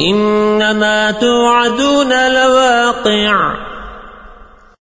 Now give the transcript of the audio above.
إنما توعدون لواقع.